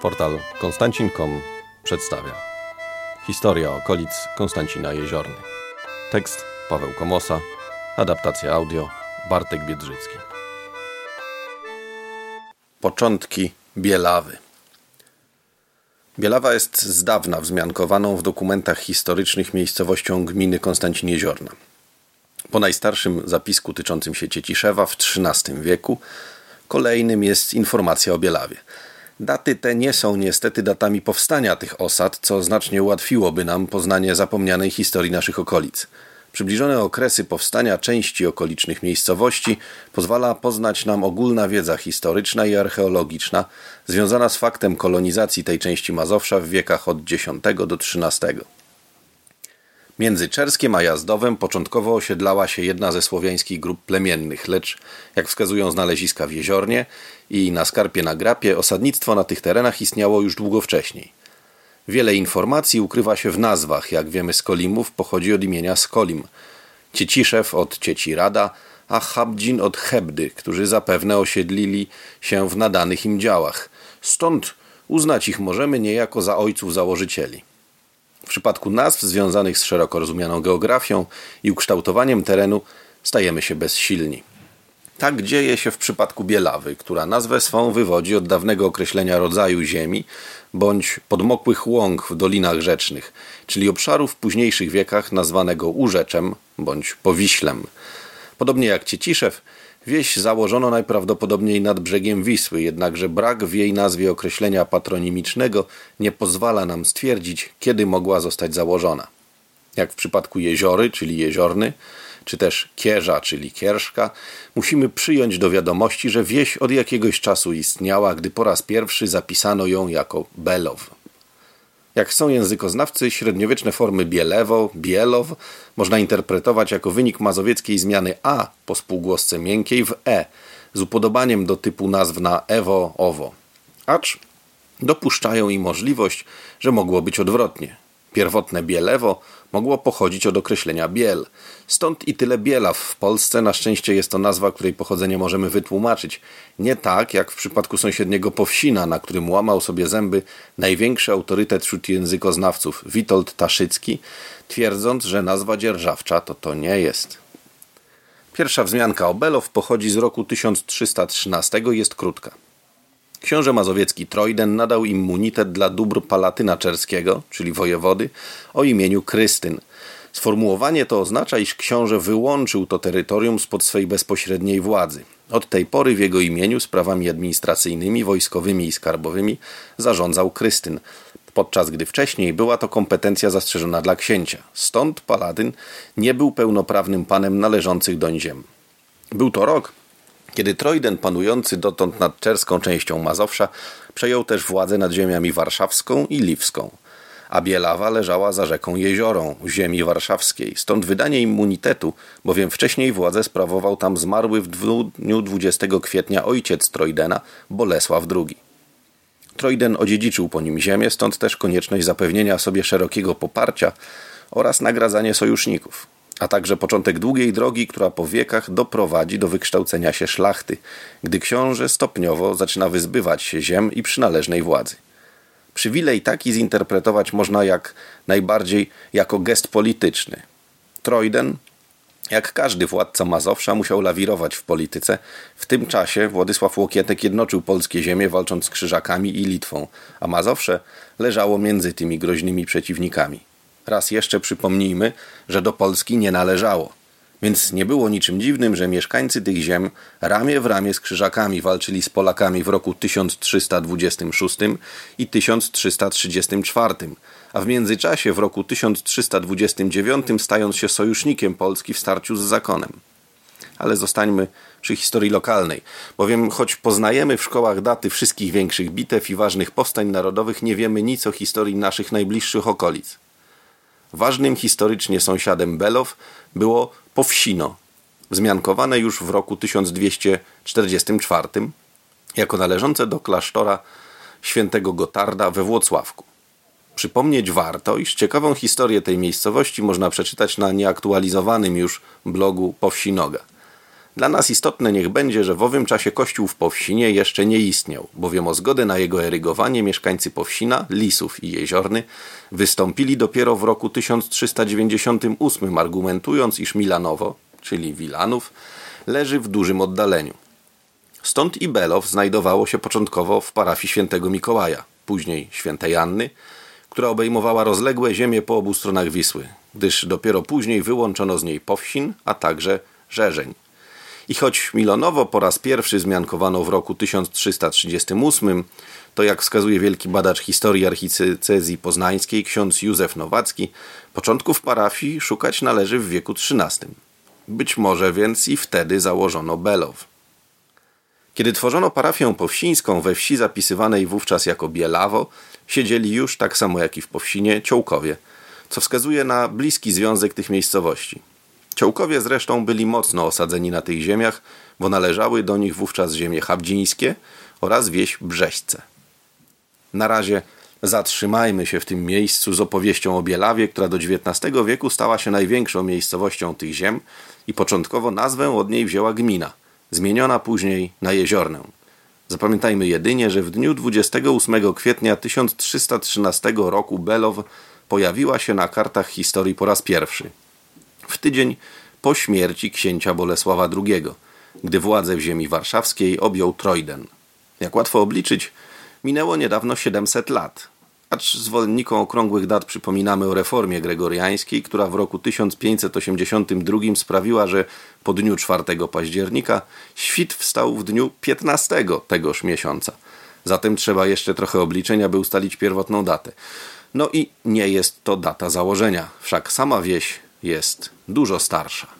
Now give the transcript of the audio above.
Portal konstancin.com przedstawia Historia okolic Konstancina Jeziorny. Tekst Paweł Komosa Adaptacja audio Bartek Biedrzycki. Początki Bielawy. Bielawa jest z dawna wzmiankowaną w dokumentach historycznych miejscowością gminy Konstancin Jeziorna. Po najstarszym zapisku tyczącym się Cieciszewa w XIII wieku kolejnym jest informacja o Bielawie – Daty te nie są niestety datami powstania tych osad, co znacznie ułatwiłoby nam poznanie zapomnianej historii naszych okolic. Przybliżone okresy powstania części okolicznych miejscowości pozwala poznać nam ogólna wiedza historyczna i archeologiczna związana z faktem kolonizacji tej części Mazowsza w wiekach od X do XIII. Między Czerskiem a Jazdowem początkowo osiedlała się jedna ze słowiańskich grup plemiennych, lecz, jak wskazują znaleziska w Jeziornie i na Skarpie na Grapie, osadnictwo na tych terenach istniało już długo wcześniej. Wiele informacji ukrywa się w nazwach, jak wiemy z Kolimów, pochodzi od imienia Skolim. Cieciszew od Cieci Rada, a Habdzin od Hebdy, którzy zapewne osiedlili się w nadanych im działach. Stąd uznać ich możemy niejako za ojców założycieli. W przypadku nazw związanych z szeroko rozumianą geografią i ukształtowaniem terenu stajemy się bezsilni. Tak dzieje się w przypadku Bielawy, która nazwę swą wywodzi od dawnego określenia rodzaju ziemi bądź podmokłych łąk w dolinach rzecznych, czyli obszaru w późniejszych wiekach nazwanego Urzeczem bądź Powiślem. Podobnie jak Cieciszew, Wieś założono najprawdopodobniej nad brzegiem Wisły, jednakże brak w jej nazwie określenia patronimicznego nie pozwala nam stwierdzić, kiedy mogła zostać założona. Jak w przypadku jeziory, czyli jeziorny, czy też kierza, czyli kierszka, musimy przyjąć do wiadomości, że wieś od jakiegoś czasu istniała, gdy po raz pierwszy zapisano ją jako Below. Jak są językoznawcy, średniowieczne formy Bielewo, Bielow można interpretować jako wynik mazowieckiej zmiany a po spółgłosce miękkiej w e z upodobaniem do typu nazw na ewo, owo. Acz dopuszczają i możliwość, że mogło być odwrotnie. Pierwotne Bielewo mogło pochodzić od określenia biel. Stąd i tyle bielaw w Polsce. Na szczęście jest to nazwa, której pochodzenie możemy wytłumaczyć. Nie tak, jak w przypadku sąsiedniego Powsina, na którym łamał sobie zęby największy autorytet wśród językoznawców, Witold Taszycki, twierdząc, że nazwa dzierżawcza to to nie jest. Pierwsza wzmianka o Below pochodzi z roku 1313 i jest krótka. Książę mazowiecki Trojden nadał immunitet dla dóbr Palatyna Czerskiego, czyli wojewody, o imieniu Krystyn. Sformułowanie to oznacza, iż książę wyłączył to terytorium spod swej bezpośredniej władzy. Od tej pory w jego imieniu sprawami administracyjnymi, wojskowymi i skarbowymi zarządzał Krystyn, podczas gdy wcześniej była to kompetencja zastrzeżona dla księcia. Stąd Paladyn nie był pełnoprawnym panem należących doń ziem. Był to rok, kiedy Trojden, panujący dotąd nad czerską częścią Mazowsza, przejął też władzę nad ziemiami warszawską i liwską, a Bielawa leżała za rzeką Jeziorą, ziemi warszawskiej. Stąd wydanie immunitetu, bowiem wcześniej władzę sprawował tam zmarły w dniu 20 kwietnia ojciec Trojdena, Bolesław II. Trojden odziedziczył po nim ziemię, stąd też konieczność zapewnienia sobie szerokiego poparcia oraz nagradzanie sojuszników a także początek długiej drogi, która po wiekach doprowadzi do wykształcenia się szlachty, gdy książę stopniowo zaczyna wyzbywać się ziem i przynależnej władzy. Przywilej taki zinterpretować można jak najbardziej jako gest polityczny. Trojden, jak każdy władca Mazowsza, musiał lawirować w polityce. W tym czasie Władysław Łokietek jednoczył polskie ziemie walcząc z Krzyżakami i Litwą, a Mazowsze leżało między tymi groźnymi przeciwnikami. Raz jeszcze przypomnijmy, że do Polski nie należało. Więc nie było niczym dziwnym, że mieszkańcy tych ziem ramię w ramię z Krzyżakami walczyli z Polakami w roku 1326 i 1334, a w międzyczasie w roku 1329 stając się sojusznikiem Polski w starciu z zakonem. Ale zostańmy przy historii lokalnej, bowiem choć poznajemy w szkołach daty wszystkich większych bitew i ważnych powstań narodowych, nie wiemy nic o historii naszych najbliższych okolic. Ważnym historycznie sąsiadem Below było Powsino, wzmiankowane już w roku 1244 jako należące do klasztora świętego Gotarda we Włocławku. Przypomnieć warto, iż ciekawą historię tej miejscowości można przeczytać na nieaktualizowanym już blogu Powsinoga. Dla nas istotne niech będzie, że w owym czasie kościół w Powsinie jeszcze nie istniał, bowiem o zgodę na jego erygowanie mieszkańcy Powsina, Lisów i Jeziorny wystąpili dopiero w roku 1398, argumentując, iż Milanowo, czyli Wilanów, leży w dużym oddaleniu. Stąd i Below znajdowało się początkowo w parafii świętego Mikołaja, później świętej Anny, która obejmowała rozległe ziemie po obu stronach Wisły, gdyż dopiero później wyłączono z niej Powsin, a także Żerzeń. I choć Milonowo po raz pierwszy zmiankowano w roku 1338, to jak wskazuje wielki badacz historii archidiecezji poznańskiej ksiądz Józef Nowacki, początków parafii szukać należy w wieku XIII. Być może więc i wtedy założono Below. Kiedy tworzono parafię powsińską we wsi zapisywanej wówczas jako Bielawo, siedzieli już, tak samo jak i w Powsinie, Ciołkowie, co wskazuje na bliski związek tych miejscowości. Ciołkowie zresztą byli mocno osadzeni na tych ziemiach, bo należały do nich wówczas ziemie chabdzińskie oraz wieś Brzeźce. Na razie zatrzymajmy się w tym miejscu z opowieścią o Bielawie, która do XIX wieku stała się największą miejscowością tych ziem i początkowo nazwę od niej wzięła gmina, zmieniona później na Jeziornę. Zapamiętajmy jedynie, że w dniu 28 kwietnia 1313 roku Below pojawiła się na kartach historii po raz pierwszy. W tydzień po śmierci księcia Bolesława II, gdy władzę w ziemi warszawskiej objął Trojden. Jak łatwo obliczyć, minęło niedawno 700 lat. Acz zwolennikom okrągłych dat przypominamy o reformie gregoriańskiej, która w roku 1582 sprawiła, że po dniu 4 października świt wstał w dniu 15 tegoż miesiąca. Zatem trzeba jeszcze trochę obliczenia, by ustalić pierwotną datę. No i nie jest to data założenia, wszak sama wieś jest dużo starsza.